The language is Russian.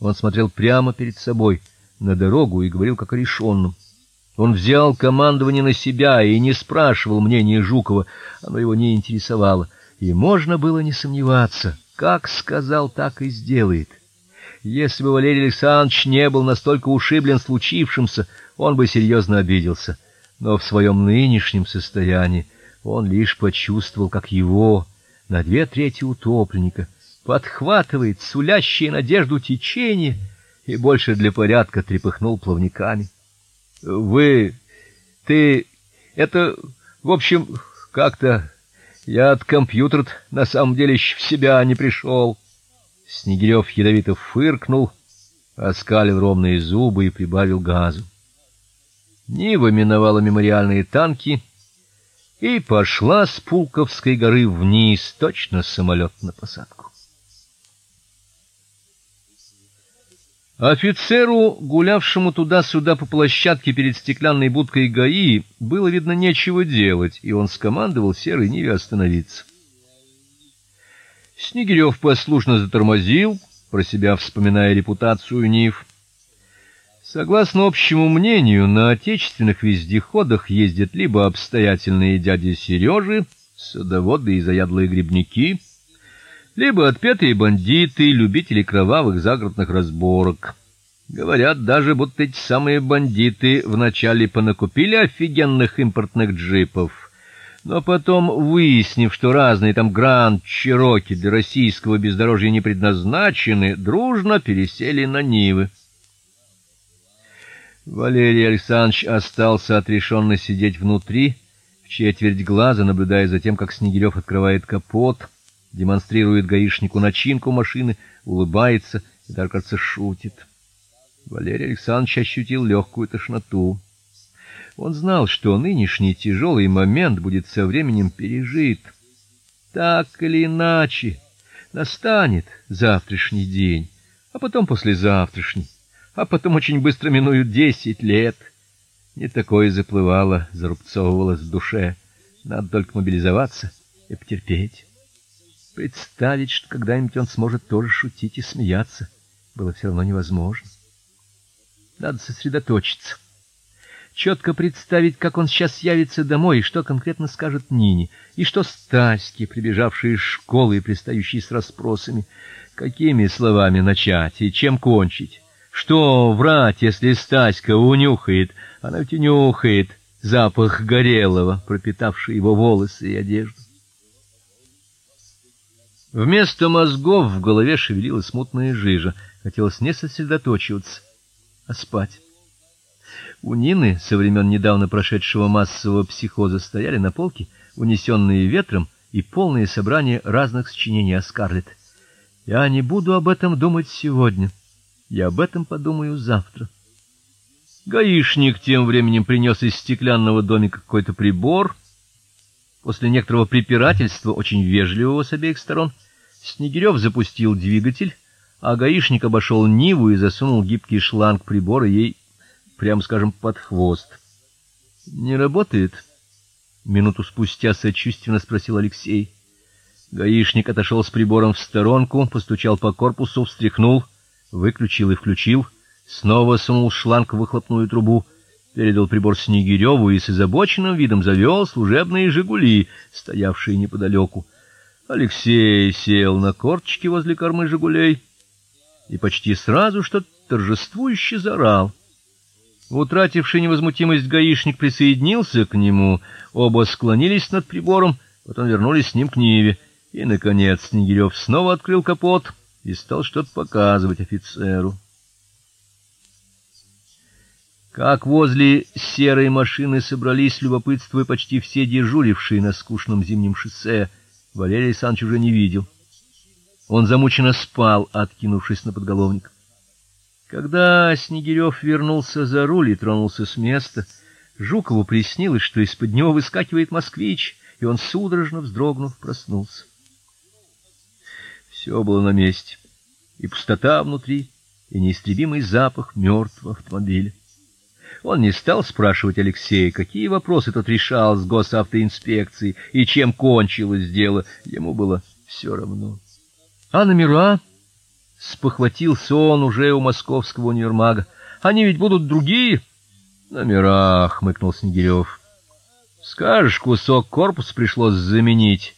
Он смотрел прямо перед собой на дорогу и говорил как о решенном. Он взял командование на себя и не спрашивал мнения Жукова, оно его не интересовало, и можно было не сомневаться, как сказал, так и сделает. Если бы Валерий Александрович не был настолько ушиблен случившимся, он бы серьезно обиделся. Но в своем нынешнем состоянии он лишь почувствовал, как его на две трети утопленника подхватывает сулящее надежду течение и больше для порядка трепыхнул плавниками. Вы ты это, в общем, как-то я от компьютера на самом деле в себя не пришел. Снегирев ядовито фыркнул, оскалил ровные зубы и прибавил газу. Нива миновала мемориальные танки и пошла с Пулковской горы вниз, точно самолет на посадку. Офицеру, гулявшему туда-сюда по площадке перед стеклянной будкой ГАИ, было видно нечего делать, и он скомандовал серой Ниве остановиться. Снегирев послушно затормозил, про себя вспоминая репутацию Нив. Согласно общему мнению, на отечественных вездеходах ездят либо обстоятельные дяди Сережи, садоводы и заядлые грибники, либо отпетые бандиты, любители кровавых загородных разборок. Говорят даже, будто эти самые бандиты вначале понакупили офигенных импортных джипов, но потом, выяснив, что разные там Гранд Чироки для российского бездорожья не предназначены, дружно пересели на Нивы. Валерий Александрович остался отрешенно сидеть внутри, в четверть глаза наблюдая за тем, как Снегирев открывает капот демонстрирует гаишнику начинку машины, улыбается и даже, кажется, шутит. Валерий Александрович ощутил легкую тошноту. Он знал, что нынешний тяжелый момент будет со временем пережит. Так или иначе, настанет завтрашний день, а потом послезавтрашний, а потом очень быстро минуют десять лет. Не такое заплывало, зарубцовывалось в душе. Надо только мобилизоваться и потерпеть. Представить, что когда-нибудь он сможет тоже шутить и смеяться, было все равно невозможно. Надо сосредоточиться. Четко представить, как он сейчас явится домой и что конкретно скажет Нине, и что Стаське, прибежавшей из школы и пристающей с расспросами, какими словами начать и чем кончить. Что врать, если Стаська унюхает, она ведь нюхает запах горелого, пропитавший его волосы и одежду. Вместо мозгов в голове шевелилась мутная жижа. Хотелось не сосредоточиваться, а спать. У Нины со времен недавно прошедшего массового психоза стояли на полке унесенные ветром и полные собрания разных сочинений о Скарлетт. Я не буду об этом думать сегодня. Я об этом подумаю завтра. Гаишник тем временем принес из стеклянного домика какой-то прибор. После некоторого препирательства, очень вежливого с обеих сторон, Снегирев запустил двигатель, а гаишник обошел Ниву и засунул гибкий шланг прибора ей, прямо скажем, под хвост. Не работает? Минуту спустя сочувственно спросил Алексей. Гаишник отошел с прибором в сторонку, постучал по корпусу, встряхнул, выключил и включил, снова сунул шланг в выхлопную трубу, передал прибор Снегиреву и с озабоченным видом завел служебные Жигули, стоявшие неподалеку. Алексей сел на корточки возле кормы Жигулей и почти сразу что-то торжествующе заорал. Утративший невозмутимость гаишник присоединился к нему, оба склонились над прибором, потом вернулись с ним к Ниве, и наконец Снегирев снова открыл капот и стал что-то показывать офицеру. Как возле серой машины собрались любопытствуя почти все дежурившие на скучном зимнем шоссе, Валерий Александрович уже не видел. Он замученно спал, откинувшись на подголовник. Когда Снегирев вернулся за руль и тронулся с места, Жукову приснилось, что из-под него выскакивает москвич, и он судорожно вздрогнув проснулся. Все было на месте. И пустота внутри, и неистребимый запах мертвого автомобиля. Он не стал спрашивать Алексея, какие вопросы тот решал с госавтоинспекцией и чем кончилось дело, ему было все равно. А номера спохватился сон уже у московского универмага. Они ведь будут другие. Номера, хмыкнул Снегирев. Скажешь, кусок корпус пришлось заменить.